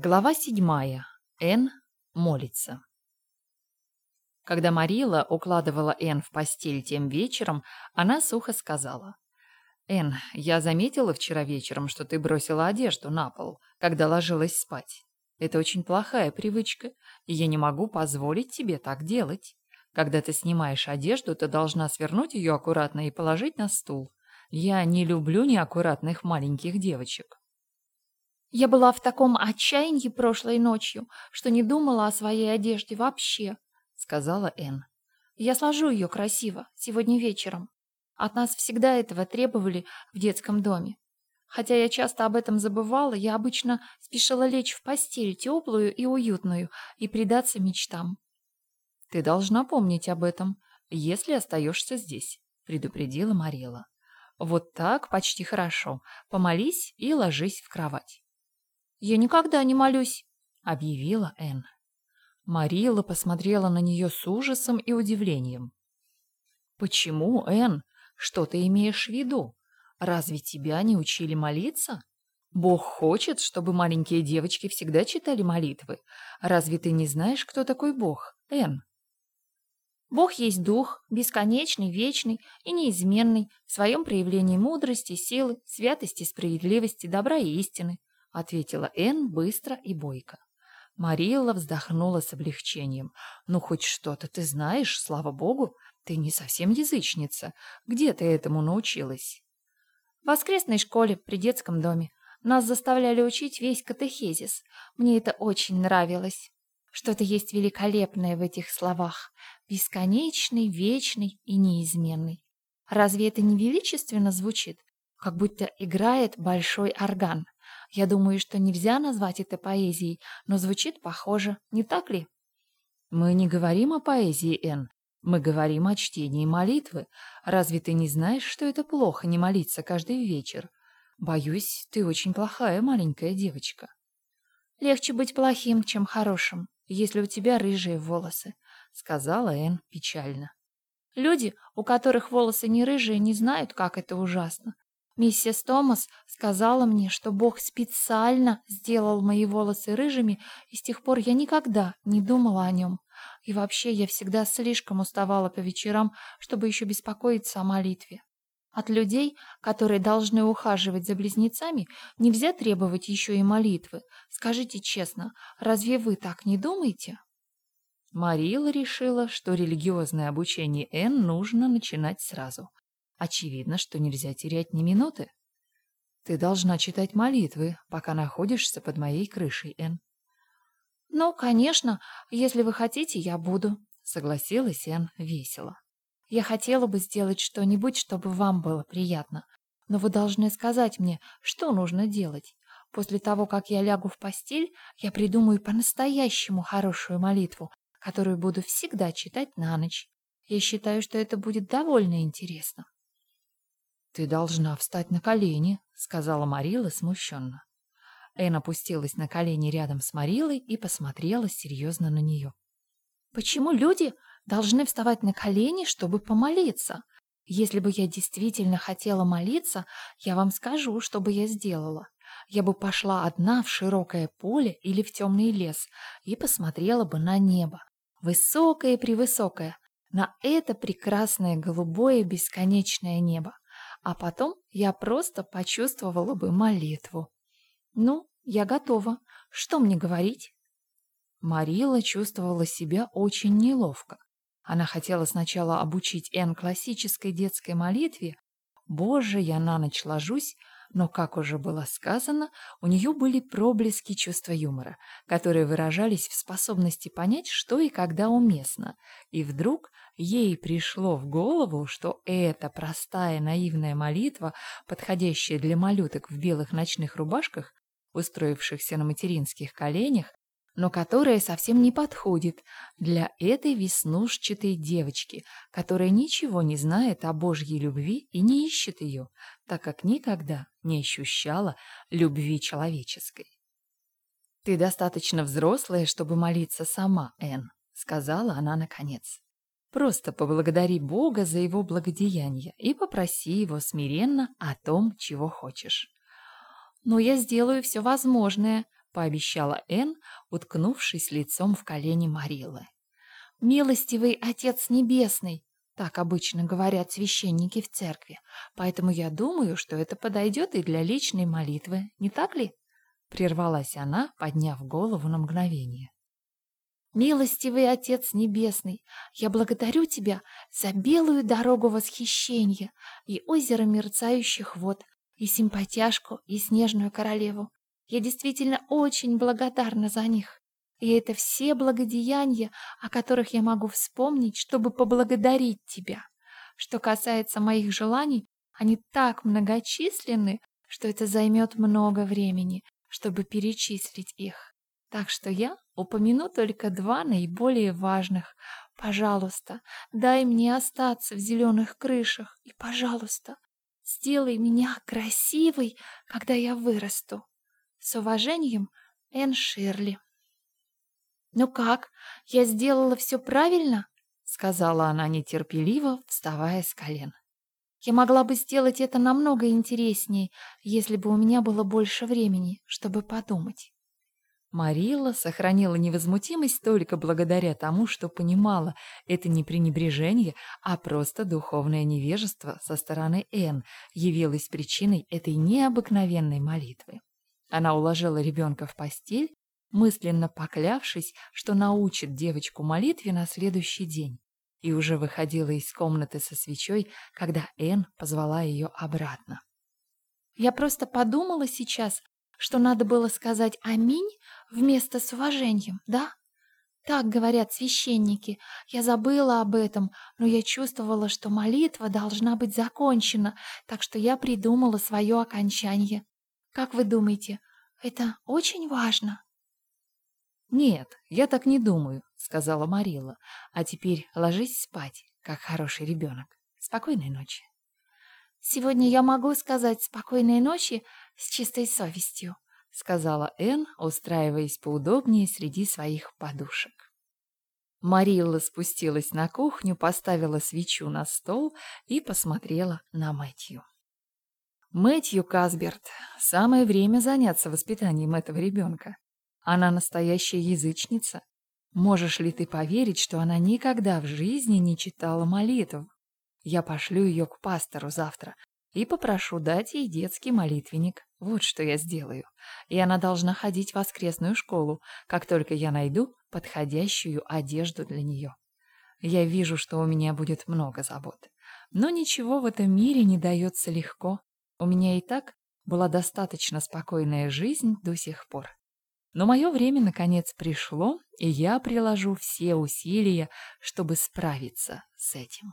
Глава седьмая. Н молится. Когда Марила укладывала Н в постель тем вечером, она сухо сказала. «Эн, я заметила вчера вечером, что ты бросила одежду на пол, когда ложилась спать. Это очень плохая привычка, и я не могу позволить тебе так делать. Когда ты снимаешь одежду, ты должна свернуть ее аккуратно и положить на стул. Я не люблю неаккуратных маленьких девочек». Я была в таком отчаянии прошлой ночью, что не думала о своей одежде вообще, сказала Энн. Я сложу ее красиво сегодня вечером. От нас всегда этого требовали в детском доме. Хотя я часто об этом забывала, я обычно спешила лечь в постель теплую и уютную и предаться мечтам. Ты должна помнить об этом, если остаешься здесь, предупредила Марила. Вот так почти хорошо. Помолись и ложись в кровать. «Я никогда не молюсь», — объявила Энн. Марила посмотрела на нее с ужасом и удивлением. «Почему, Энн? Что ты имеешь в виду? Разве тебя не учили молиться? Бог хочет, чтобы маленькие девочки всегда читали молитвы. Разве ты не знаешь, кто такой Бог, Энн?» Бог есть дух, бесконечный, вечный и неизменный в своем проявлении мудрости, силы, святости, справедливости, добра и истины. — ответила Энн быстро и бойко. Марилла вздохнула с облегчением. «Ну, хоть что-то ты знаешь, слава богу. Ты не совсем язычница. Где ты этому научилась?» «В воскресной школе при детском доме. Нас заставляли учить весь катехезис. Мне это очень нравилось. Что-то есть великолепное в этих словах. Бесконечный, вечный и неизменный. Разве это не величественно звучит? Как будто играет большой орган. Я думаю, что нельзя назвать это поэзией, но звучит похоже, не так ли? Мы не говорим о поэзии, Энн. Мы говорим о чтении молитвы. Разве ты не знаешь, что это плохо не молиться каждый вечер? Боюсь, ты очень плохая маленькая девочка. Легче быть плохим, чем хорошим, если у тебя рыжие волосы, сказала Энн печально. Люди, у которых волосы не рыжие, не знают, как это ужасно. Миссис Томас сказала мне, что Бог специально сделал мои волосы рыжими, и с тех пор я никогда не думала о нем. И вообще я всегда слишком уставала по вечерам, чтобы еще беспокоиться о молитве. От людей, которые должны ухаживать за близнецами, нельзя требовать еще и молитвы. Скажите честно, разве вы так не думаете? Марила решила, что религиозное обучение Энн нужно начинать сразу. Очевидно, что нельзя терять ни минуты. Ты должна читать молитвы, пока находишься под моей крышей, Энн. Ну, конечно, если вы хотите, я буду, согласилась Энн весело. Я хотела бы сделать что-нибудь, чтобы вам было приятно, но вы должны сказать мне, что нужно делать. После того, как я лягу в постель, я придумаю по-настоящему хорошую молитву, которую буду всегда читать на ночь. Я считаю, что это будет довольно интересно. «Ты должна встать на колени», — сказала Марила смущенно. Эн опустилась на колени рядом с Марилой и посмотрела серьезно на нее. «Почему люди должны вставать на колени, чтобы помолиться? Если бы я действительно хотела молиться, я вам скажу, что бы я сделала. Я бы пошла одна в широкое поле или в темный лес и посмотрела бы на небо, высокое-превысокое, на это прекрасное голубое бесконечное небо а потом я просто почувствовала бы молитву. Ну, я готова. Что мне говорить? Марила чувствовала себя очень неловко. Она хотела сначала обучить Энн классической детской молитве «Боже, я на ночь ложусь», но, как уже было сказано, у нее были проблески чувства юмора, которые выражались в способности понять, что и когда уместно. И вдруг ей пришло в голову, что эта простая наивная молитва, подходящая для малюток в белых ночных рубашках, устроившихся на материнских коленях, но которая совсем не подходит для этой веснушчатой девочки, которая ничего не знает о Божьей любви и не ищет ее, так как никогда не ощущала любви человеческой. «Ты достаточно взрослая, чтобы молиться сама, Энн», — сказала она наконец. «Просто поблагодари Бога за его благодеяние и попроси его смиренно о том, чего хочешь». «Но я сделаю все возможное», пообещала Энн, уткнувшись лицом в колени Марилы. «Милостивый Отец Небесный!» Так обычно говорят священники в церкви. Поэтому я думаю, что это подойдет и для личной молитвы, не так ли? Прервалась она, подняв голову на мгновение. Милостивый Отец Небесный, я благодарю Тебя за белую дорогу восхищения и озеро мерцающих вод, и симпатяшку, и снежную королеву. Я действительно очень благодарна за них. И это все благодеяния, о которых я могу вспомнить, чтобы поблагодарить тебя. Что касается моих желаний, они так многочисленны, что это займет много времени, чтобы перечислить их. Так что я упомяну только два наиболее важных. Пожалуйста, дай мне остаться в зеленых крышах. И, пожалуйста, сделай меня красивой, когда я вырасту. С уважением, Энн Ширли. «Ну как, я сделала все правильно?» — сказала она нетерпеливо, вставая с колен. «Я могла бы сделать это намного интереснее, если бы у меня было больше времени, чтобы подумать». Марила сохранила невозмутимость только благодаря тому, что понимала, это не пренебрежение, а просто духовное невежество со стороны Н явилось причиной этой необыкновенной молитвы. Она уложила ребенка в постель, мысленно поклявшись, что научит девочку молитве на следующий день, и уже выходила из комнаты со свечой, когда Н позвала ее обратно. «Я просто подумала сейчас, что надо было сказать «Аминь» вместо «с уважением», да? Так говорят священники. Я забыла об этом, но я чувствовала, что молитва должна быть закончена, так что я придумала свое окончание. Как вы думаете, это очень важно?» «Нет, я так не думаю», — сказала Марила. «А теперь ложись спать, как хороший ребенок. Спокойной ночи». «Сегодня я могу сказать «спокойной ночи» с чистой совестью», — сказала Энн, устраиваясь поудобнее среди своих подушек. Марилла спустилась на кухню, поставила свечу на стол и посмотрела на Мэтью. «Мэтью Касберт, самое время заняться воспитанием этого ребенка. Она настоящая язычница. Можешь ли ты поверить, что она никогда в жизни не читала молитв? Я пошлю ее к пастору завтра и попрошу дать ей детский молитвенник. Вот что я сделаю. И она должна ходить в воскресную школу, как только я найду подходящую одежду для нее. Я вижу, что у меня будет много забот. Но ничего в этом мире не дается легко. У меня и так была достаточно спокойная жизнь до сих пор. Но мое время, наконец, пришло, и я приложу все усилия, чтобы справиться с этим.